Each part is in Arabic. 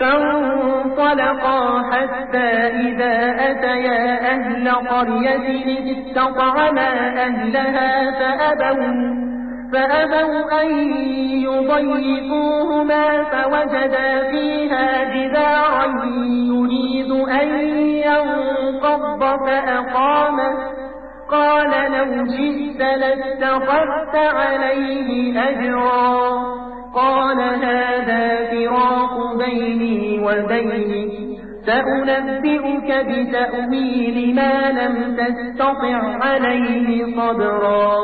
فانطلقا حتى إذا أتيا أهل قرية استطعما أهلها فأبوا فأبوا أن يضيفوهما فوجدا فيها جدارا يريد أن ينقض فأقامه قال لو جئت لاتخذت عليه أجرا. قال هذا فراق بيني وبينك سأنبئك بتأويل ما لم تستطع عليه صبرا.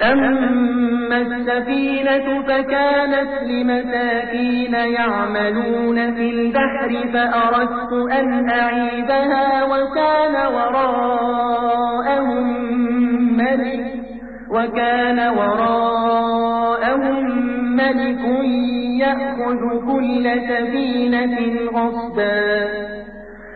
أما السفينة فكانت لمساكين يعملون في البحر فأردت أن أعيبها وكان وراءهم ملك وكان وراءهم ملك يأخذ كل سفينة غصبا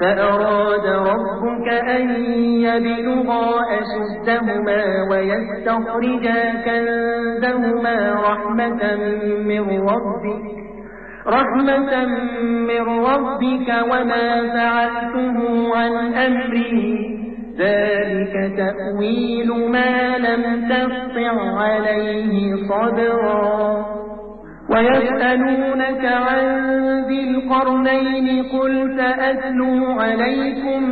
فأراد ربك أن يبلغا أشدهما ويستخرجا كنزهما رحمة من ربك رحمة من ربك وما فعلته عن أمري. ذلك تأويل ما لم تسطع عليه صبرا. ويسألونك عن ذي القرنين قل سأتلو عليكم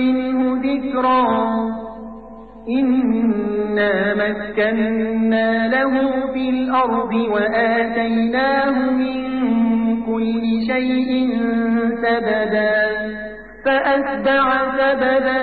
منه ذكرا. إنا مكنا له في الأرض وآتيناه من كل شيء سبدا فأتبع سبدا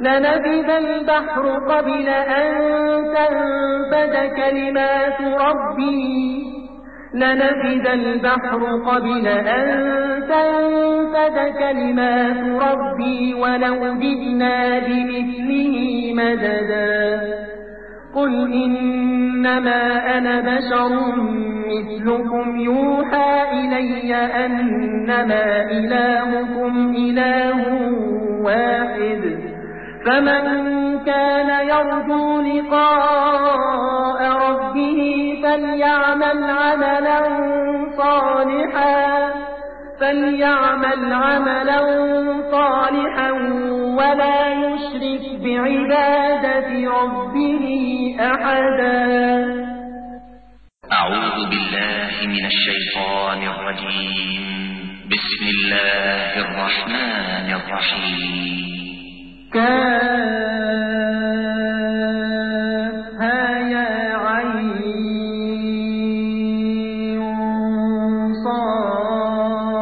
لنفد البحر قبل أن تنفد كلمات ربي. لنفد البحر قبل أن تنفد كلمات ربي ولو جئنا بمثله مددا. قل إنما أنا بشر مثلكم يوحى إلي أنما إلهكم إله واحد. فمن كان يرجو لقاء ربه فليعمل عملا صالحا فليعمل عملا صالحا ولا يشرك بعبادة ربه أحدا. أعوذ بالله من الشيطان الرجيم. بسم الله الرحمن الرحيم. يا صاد.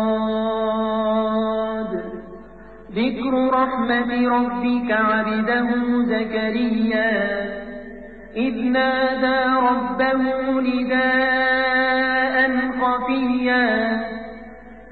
ذكر رحمة ربك عبده زكريا. إذ نادى ربه نداء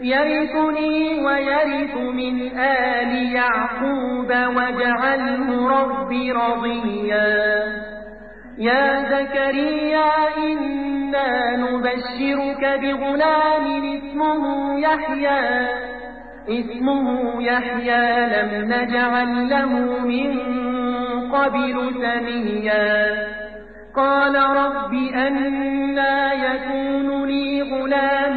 يرثني ويرث من آل يعقوب واجعله رب رضيا. يا زكريا إنا نبشرك بغلام اسمه يحيى. اسمه يحيى لم نجعل له من قبل سميا. قال رب أنا يكون لي غلام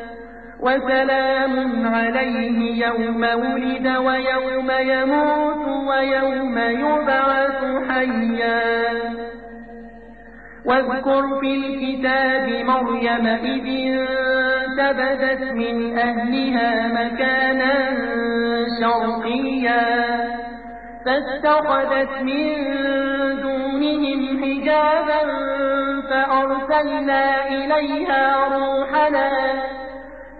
وسلام عليه يوم ولد ويوم يموت ويوم يبعث حيا. واذكر في الكتاب مريم إذ انتبذت من أهلها مكانا شرقيا. فاتخذت من دونهم حجابا فأرسلنا إليها روحنا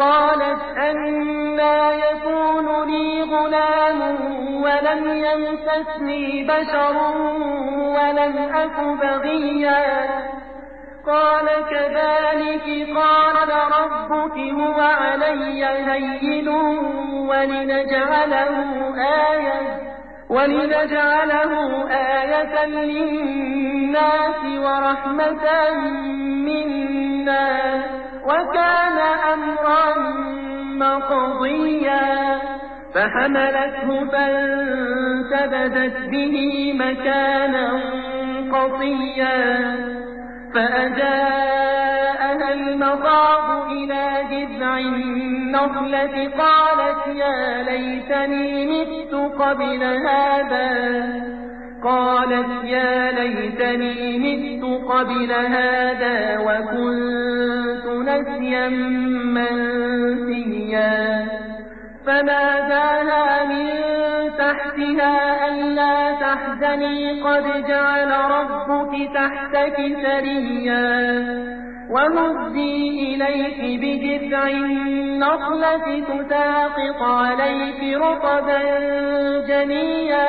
قالت أنا يكون لي غلام ولم يمسسني بشر ولم أك بغيا. قال كذلك قال ربك هو علي هين ولنجعله آية ولنجعله آية للناس ورحمة منا. وكان أمرا مقضيا فحملته فانتبذت به مكانا قصيا فأجاءها المخاض إلى جذع النخلة قالت يا ليتني مت قبل هذا. قالت يا ليتني مت قبل هذا وكنت نسيا منسيا. فناداها من تحتها ألا تحزني قد جعل ربك تحتك سريا. وهزي إليك بجذع النخلة تساقط عليك رطبا جنيا.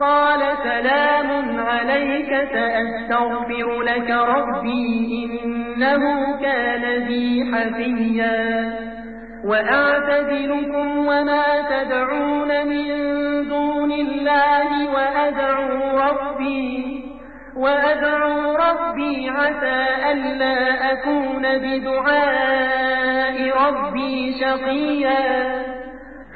قال سلام عليك سأستغفر لك ربي إنه كان بي حفيا وأعتزلكم وما تدعون من دون الله وأدعو ربي وأدعو ربي عسى ألا أكون بدعاء ربي شقيا.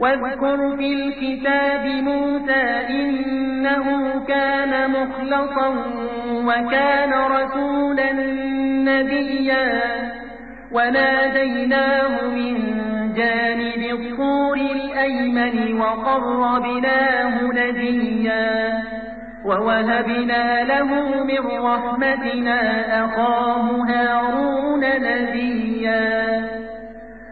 واذكر في الكتاب موسى إنه كان مخلصا وكان رسولا نبيا. وناديناه من جانب الطور الأيمن وقربناه نبيا ووهبنا له من رحمتنا أخاه هارون نبيا.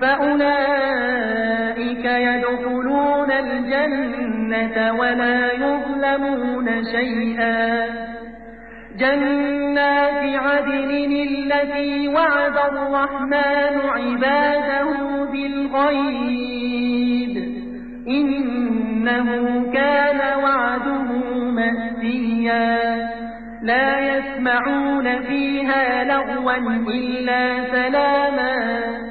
فأولئك يدخلون الجنة ولا يظلمون شيئا. جنات عدن التي وعد الرحمن عباده بالغيب إنه كان وعده مأتيا لا يسمعون فيها لغوا إلا سلاما.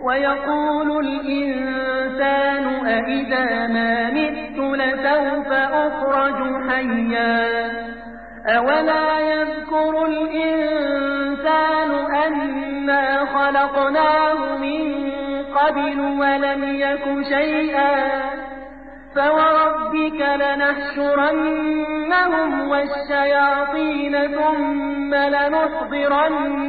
ويقول الإنسان أئذا ما مت لسوف أخرج حيا أولا يذكر الإنسان أنا خلقناه من قبل ولم يك شيئا فوربك لنحشرنهم والشياطين ثم لنحضرنهم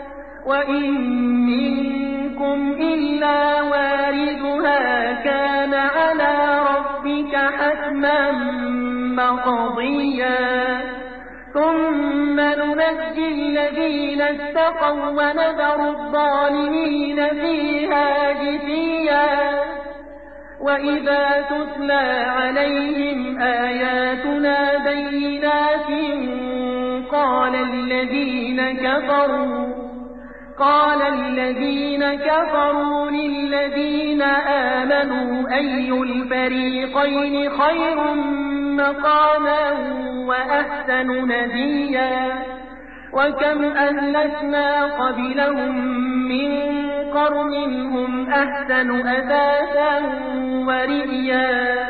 وإن منكم إلا واردها كان على ربك حتما مقضيا ثم ننجي الذين اتقوا ونذر الظالمين فيها جثيا وإذا تتلى عليهم آياتنا بينات قال الذين كفروا قال الذين كفروا للذين آمنوا أي الفريقين خير مقاما وأحسن نديا وكم أهلكنا قبلهم من قرن هم أحسن أثاثا ورئيا؟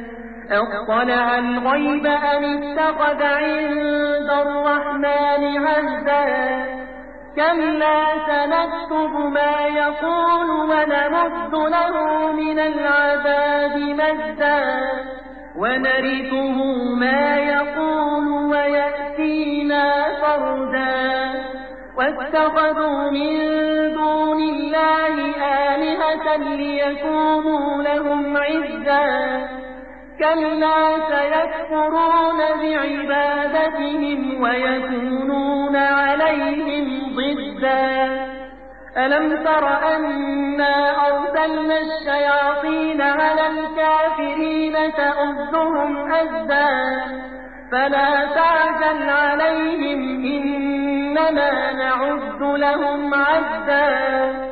اطلع الغيب أم اتخذ عند الرحمن عهدا. كلا سنكتب ما يقول ونمد له من العذاب مدا. ونرثه ما يقول ويأتينا فردا. واتخذوا من دون الله آلهة ليكونوا لهم عزا. كلا سيكفرون بعبادتهم ويكونون عليهم ضدا. ألم تر أنا أرسلنا الشياطين على الكافرين تأذهم أزدا فلا تعجل عليهم إنما نعد لهم عدا.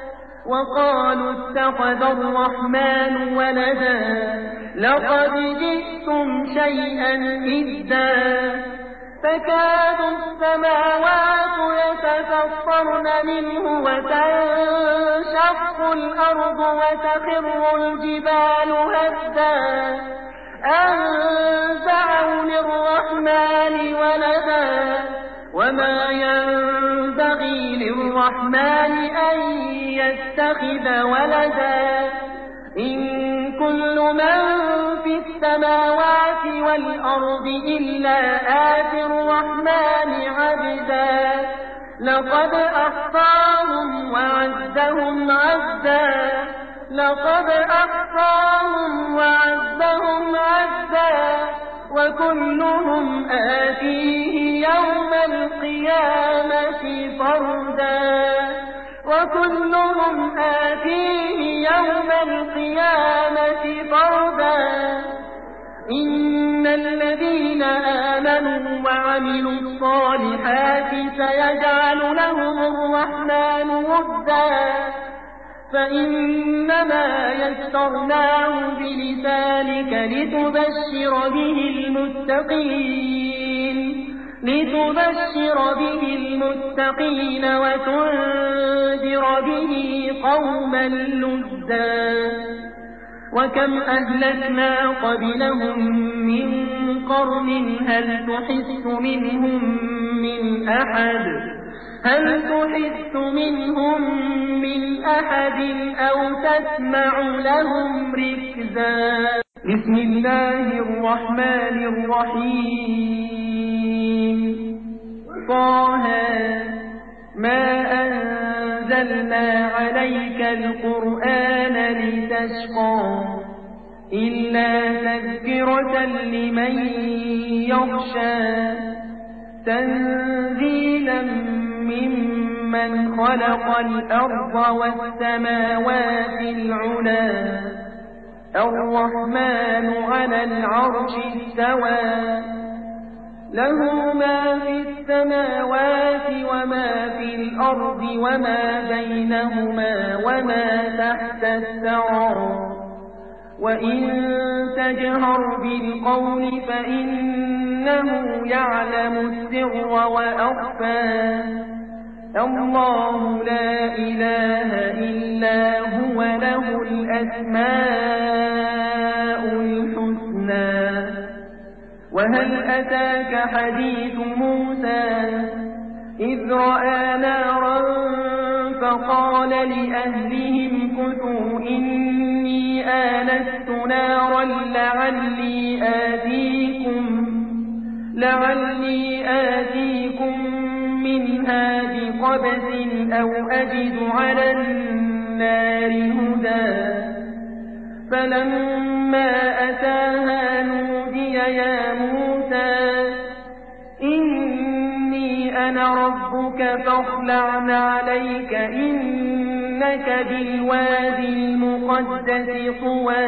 وقالوا اتخذ الرحمن ولدا لقد جئتم شيئا إدا تكاد السماوات يتفطرن منه وتنشق الأرض وتخر الجبال هدا. أن دعوا للرحمن ولدا. وما ينبغي للرحمن أن يتخذ ولدا إن كل من في السماوات والأرض إلا آتي الرحمن عبدا لقد أحصاهم وعدهم عدا لقد أحصاهم وعدهم عدا وكلهم آتيه يوم القيامة فردا. وكلهم آتيه يوم القيامة فردا. إن الذين آمنوا وعملوا الصالحات سيجعل لهم الرحمن ودا. فإنما يسرناه بلسانك لتبشر به المتقين لتبشر به المتقين وتنذر به قوما لدا وكم أهلكنا قبلهم من قرن هل تحس منهم من أحد؟ هل تحس منهم من أحد أو تسمع لهم ركزا؟ بسم الله الرحمن الرحيم. طه ما أنزلنا عليك القرآن لتشقى إلا تذكرة لمن يخشى. تنزيلا ممن خلق الأرض والسماوات العلا. الرحمن على العرش استوى. له ما في السماوات وما في الأرض وما بينهما وما تحت الثرى. وإن تجهر بالقول فإنه يعلم السر وأخفى. الله لا إله إلا هو له الأسماء الحسنى. وهل أتاك حديث موسى؟ إذ رأى نارا فقال لأهلهم كثوا إني آنست نارا لعلي آتيكم لعلي آتيكم منها بقبس أو أجد على النار هدى. فلما أتاها نودي يا موسى إني أنا ربك فاخلع عليك إنك بالوادي المقدس طوى.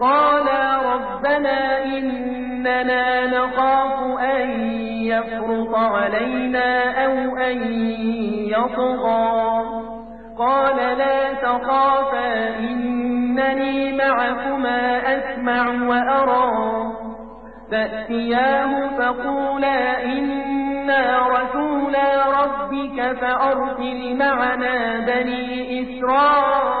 قالا ربنا إننا نخاف أن يفرط علينا أو أن يطغى. قال لا تخافا إنني معكما أسمع وأرى. فأتياه فقولا إنا رسولا ربك فأرسل معنا بني إسرائيل.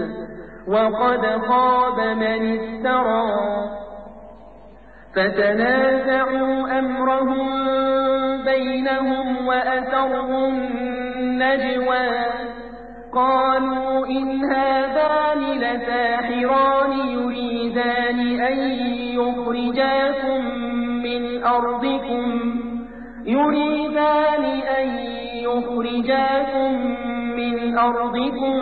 وقد خاب من افترى. فتنازعوا أمرهم بينهم وأسروا النجوى. قالوا إن هذان لساحران يريدان أن يخرجاكم من أرضكم. يريدان أن يخرجاكم من أرضكم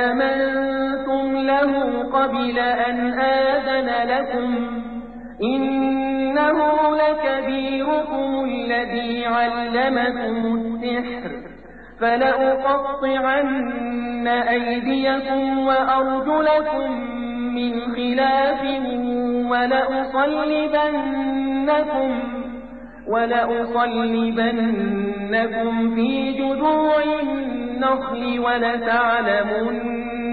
قبل أن آذن لكم إنه لكبيركم الذي علمكم السحر. فلأقطعن أيديكم وأرجلكم من خلاف ولأصلبنكم ولأصلبنكم في جذوع النخل ولتعلمن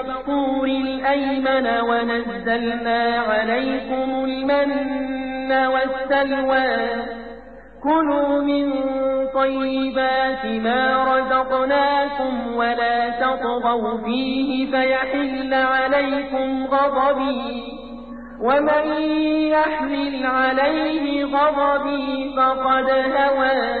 الطور الأيمن ونزلنا عليكم المن والسلوى. كلوا من طيبات ما رزقناكم ولا تطغوا فيه فيحل عليكم غضبي. ومن يحمل عليه غضبي فقد هوى.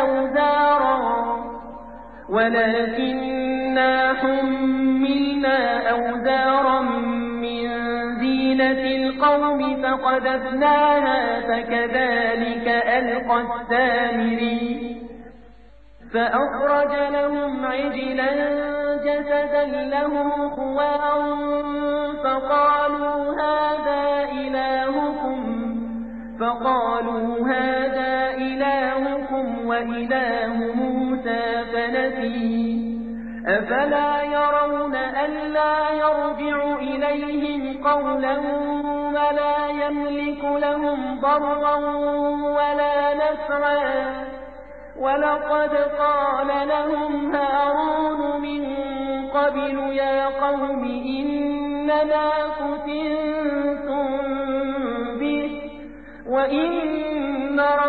أوزارا ولكننا حملنا أوزارا من زينة القوم فقذفناها فكذلك ألقى السامري فأخرج لهم عجلا جسدا له خوار فقالوا هذا إلهكم فقالوا هذا إلهكم وإله موسى فنسي. أفلا يرون ألا يرجع إليهم قولا ولا يملك لهم ضرا ولا نفعا. ولقد قال لهم هارون من قبل يا قوم إنما فتنتم به وإن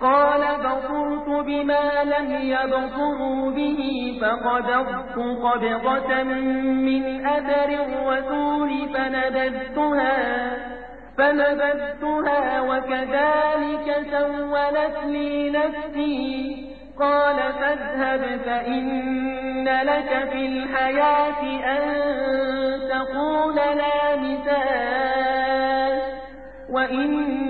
قال بصرت بما لم يبصروا به فقدرت قبضة من أثر الرسول فنبذتها فنبذتها وكذلك سولت لي نفسي. قال فاذهب فإن لك في الحياة أن تقول لا مثال وإن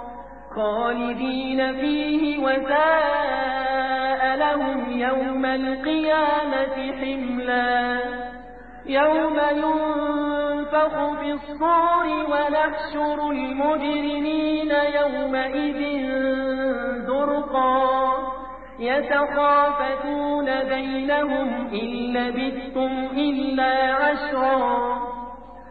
خالدين فيه وساء لهم يوم القيامة حملا. يوم ينفخ في الصور ونحشر المجرمين يومئذ زرقا. يتخافتون بينهم إن لبثتم إلا عشرا.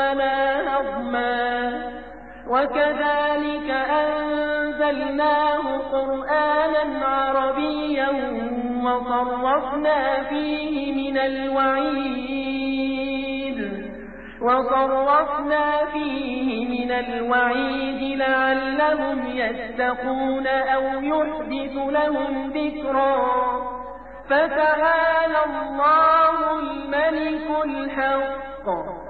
ولا هضما وكذلك أنزلناه قرآنا عربيا وصرفنا فيه من الوعيد وصرفنا فيه من الوعيد لعلهم يتقون أو يحدث لهم ذكرا فتعالى الله الملك الحق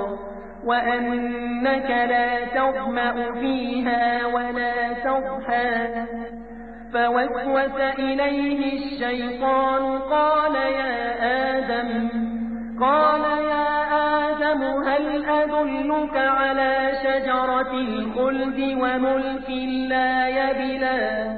وأنك لا تظمأ فيها ولا تضحى فوسوس إليه الشيطان قال يا آدم قال يا آدم هل أدلك على شجرة الخلد وملك لا يبلى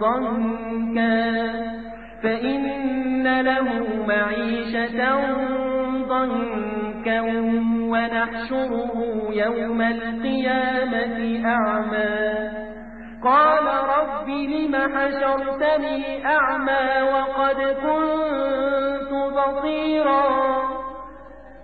ضنكا فإن له معيشة ضنكا ونحشره يوم القيامة أعمى قال رب لم حشرتني أعمى وقد كنت بصيرا